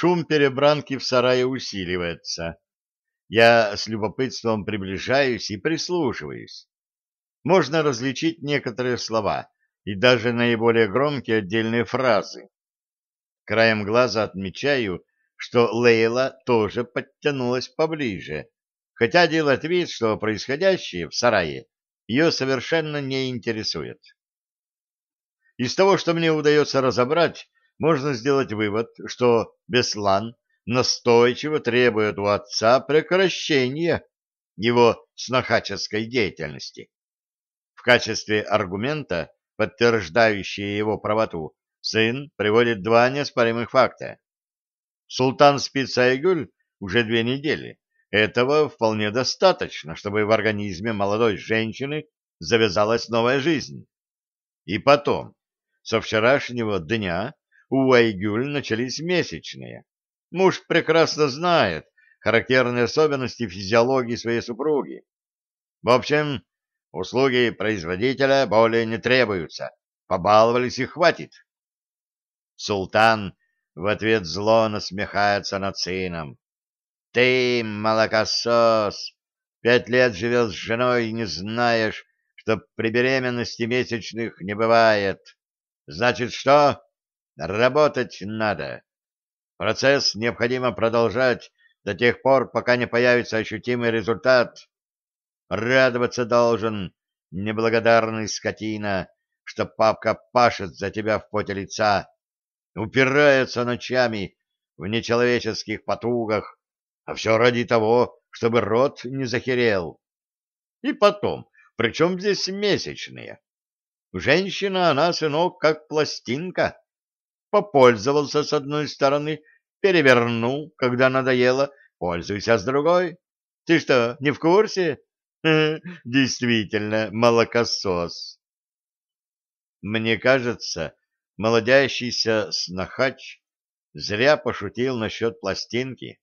Шум перебранки в сарае усиливается. Я с любопытством приближаюсь и прислушиваюсь. Можно различить некоторые слова и даже наиболее громкие отдельные фразы. Краем глаза отмечаю, что Лейла тоже подтянулась поближе, хотя делает вид, что происходящее в сарае ее совершенно не интересует. Из того, что мне удается разобрать, можно сделать вывод, что Беслан настойчиво требует у отца прекращения его снохаческой деятельности. В качестве аргумента, подтверждающие его правоту, сын приводит два неоспоримых факта. Султан спит Сайгуль уже две недели. Этого вполне достаточно, чтобы в организме молодой женщины завязалась новая жизнь. И потом, со вчерашнего дня у Айгюль начались месячные. Муж прекрасно знает характерные особенности физиологии своей супруги. В общем, услуги производителя более не требуются. Побаловались и хватит. Султан в ответ зло насмехается над сыном. «Ты, молокосос, пять лет живешь с женой и не знаешь, что при беременности месячных не бывает. Значит, что? Работать надо. Процесс необходимо продолжать до тех пор, пока не появится ощутимый результат. Радоваться должен, неблагодарный скотина, что папка пашет за тебя в поте лица, упирается ночами в нечеловеческих потугах, а все ради того, чтобы рот не захерел. И потом, при чем здесь месячные? Женщина, она, сынок, как пластинка попользовался с одной стороны, перевернул, когда надоело, пользуйся с другой. Ты что, не в курсе? Действительно, молокосос. Мне кажется, молодящийся снахач зря пошутил насчет пластинки.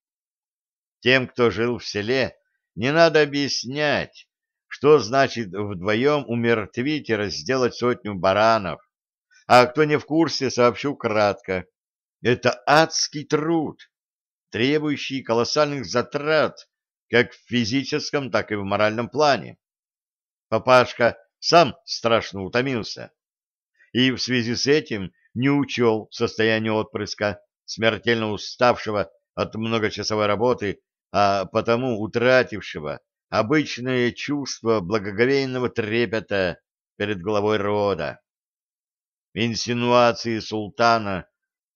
Тем, кто жил в селе, не надо объяснять, что значит вдвоем умертвить и разделать сотню баранов, а кто не в курсе, сообщу кратко. Это адский труд, требующий колоссальных затрат как в физическом, так и в моральном плане. Папашка сам страшно утомился, и в связи с этим не учел состояние отпрыска, смертельно уставшего от многочасовой работы, а потому утратившего обычное чувство благоговейного трепета перед главой рода. Инсинуации султана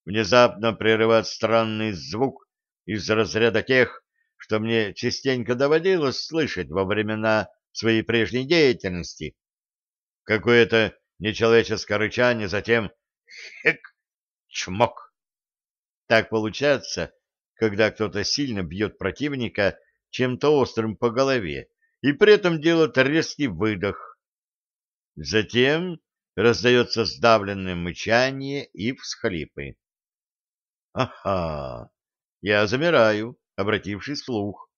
внезапно прерывает странный звук из разряда тех, что мне частенько доводилось слышать во времена своей прежней деятельности. Какое-то нечеловеческое рычание, затем хек, чмок. Так получается, когда кто-то сильно бьет противника чем-то острым по голове и при этом делает резкий выдох. Затем раздается сдавленное мычание и всхлипы. Ага, я замираю, обратившись вслух.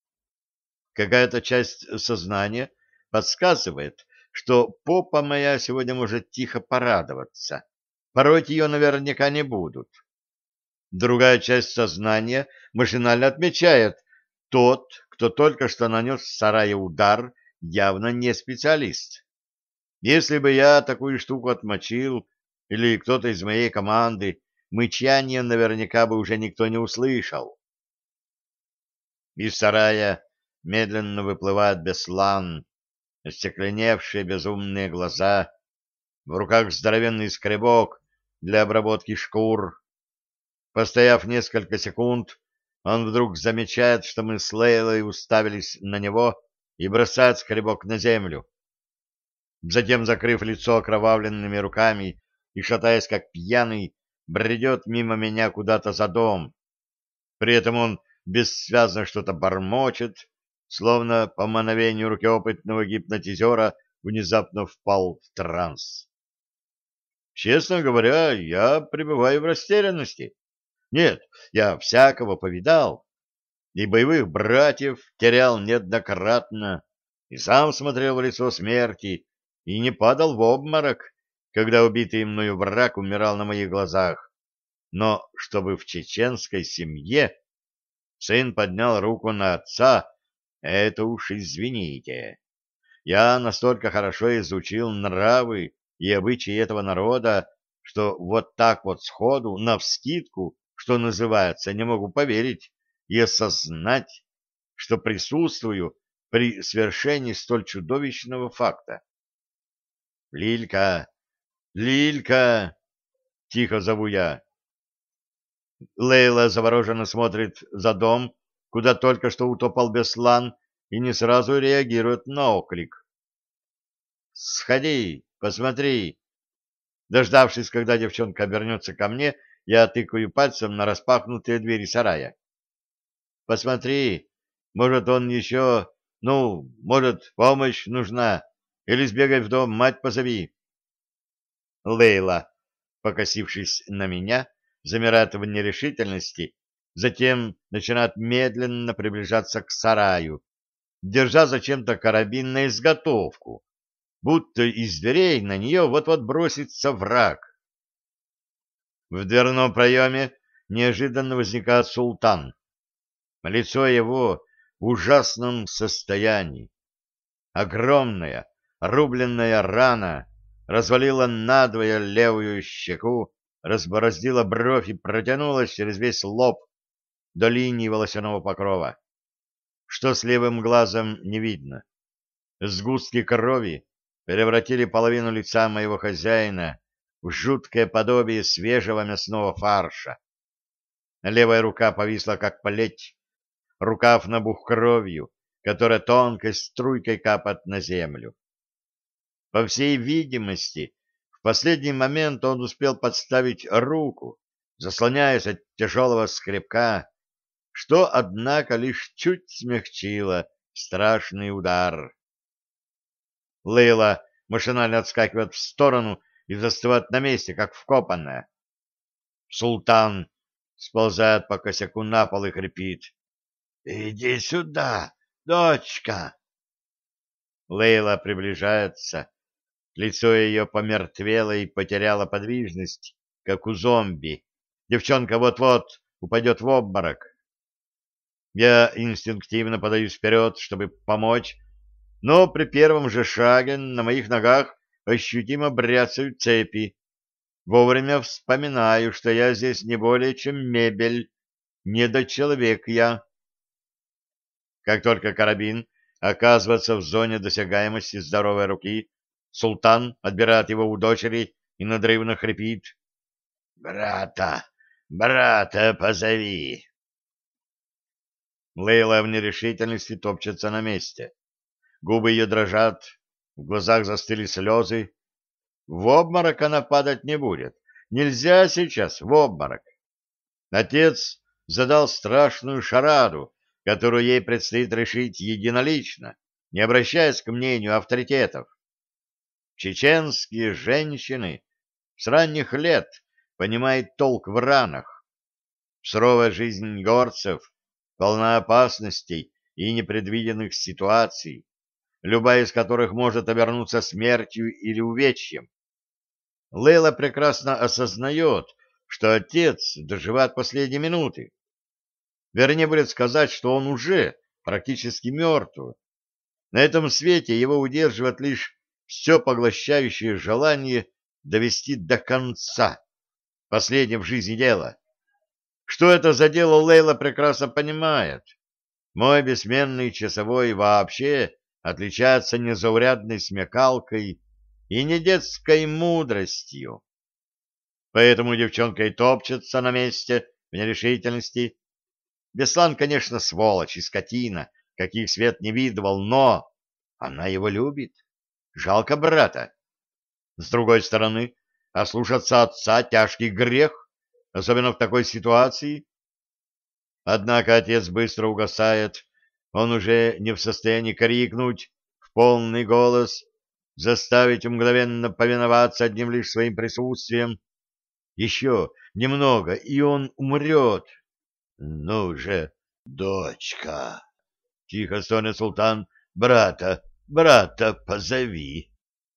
Какая-то часть сознания подсказывает, что попа моя сегодня может тихо порадоваться. Пороть ее наверняка не будут. Другая часть сознания машинально отмечает, тот, кто только что нанес в сарае удар, явно не специалист. Если бы я такую штуку отмочил, или кто-то из моей команды, мычание наверняка бы уже никто не услышал. Из сарая медленно выплывает Беслан, остекленевшие безумные глаза, в руках здоровенный скребок для обработки шкур. Постояв несколько секунд, он вдруг замечает, что мы с Лейлой уставились на него и бросает скребок на землю. Затем, закрыв лицо окровавленными руками и шатаясь как пьяный, бредет мимо меня куда-то за дом. При этом он бессвязно что-то бормочет, словно по мановению руки опытного гипнотизера внезапно впал в транс. Честно говоря, я пребываю в растерянности. Нет, я всякого повидал, и боевых братьев терял неоднократно, и сам смотрел в лицо смерти, и не падал в обморок, когда убитый мною враг умирал на моих глазах. но чтобы в чеченской семье сын поднял руку на отца, это уж извините. Я настолько хорошо изучил нравы и обычаи этого народа, что вот так вот сходу, навскидку, что называется, не могу поверить и осознать, что присутствую при свершении столь чудовищного факта. «Лилька! Лилька!» — тихо зову я. Лейла завороженно смотрит за дом, куда только что утопал Беслан, и не сразу реагирует на оклик. «Сходи, посмотри!» Дождавшись, когда девчонка обернется ко мне, я тыкаю пальцем на распахнутые двери сарая. «Посмотри, может, он еще... Ну, может, помощь нужна, или сбегай в дом, мать позови». Лейла, покосившись на меня, замирает в нерешительности, затем начинает медленно приближаться к сараю, держа зачем-то карабин на изготовку, будто из дверей на нее вот-вот бросится враг. В дверном проеме неожиданно возникает султан. Лицо его в ужасном состоянии. Огромная, рубленная рана развалила надвое левую щеку, разбороздила бровь и протянулась через весь лоб до линии волосяного покрова. Что с левым глазом не видно. Сгустки крови превратили половину лица моего хозяина в жуткое подобие свежего мясного фарша. Левая рука повисла, как плеть, рукав набух кровью, которая тонкой струйкой капает на землю. По всей видимости, в последний момент он успел подставить руку, заслоняясь от тяжелого скребка, что, однако, лишь чуть смягчило страшный удар. Лейла машинально отскакивает в сторону и застывает на месте, как вкопанная. Султан сползает по косяку на пол и хрипит. — Иди сюда, дочка! Лейла приближается. Лицо ее помертвело и потеряло подвижность, как у зомби. Девчонка вот-вот упадет в обморок. Я инстинктивно подаюсь вперед, чтобы помочь, но при первом же шаге на моих ногах ощутимо бряцают цепи. Вовремя вспоминаю, что я здесь не более чем мебель, не до человек я. Как только карабин оказывается в зоне досягаемости здоровой руки, султан отбирает его у дочери и надрывно хрипит. «Брата, брата позови!» Лейла в нерешительности топчется на месте. Губы ее дрожат, в глазах застыли слезы. В обморок она падать не будет. Нельзя сейчас в обморок. Отец задал страшную шараду, которую ей предстоит решить единолично, не обращаясь к мнению авторитетов. Чеченские женщины с ранних лет понимают толк в ранах. Суровая жизнь горцев полна опасностей и непредвиденных ситуаций, любая из которых может обернуться смертью или увечьем. Лейла прекрасно осознает, что отец доживает последние минуты. Вернее, будет сказать, что он уже практически мертв. На этом свете его удерживает лишь все поглощающее желание довести до конца последнее в жизни дело. Что это за дело, Лейла прекрасно понимает. Мой бессменный часовой вообще отличается незаурядной смекалкой и не детской мудростью. Поэтому девчонка и топчется на месте в нерешительности. Беслан, конечно, сволочь и скотина, каких свет не видывал, но она его любит. Жалко брата. С другой стороны, ослушаться отца — тяжкий грех особенно в такой ситуации. Однако отец быстро угасает, он уже не в состоянии крикнуть в полный голос, заставить мгновенно повиноваться одним лишь своим присутствием. Еще немного, и он умрет. — Ну же, дочка! — тихо стонет султан. — Брата, брата позови!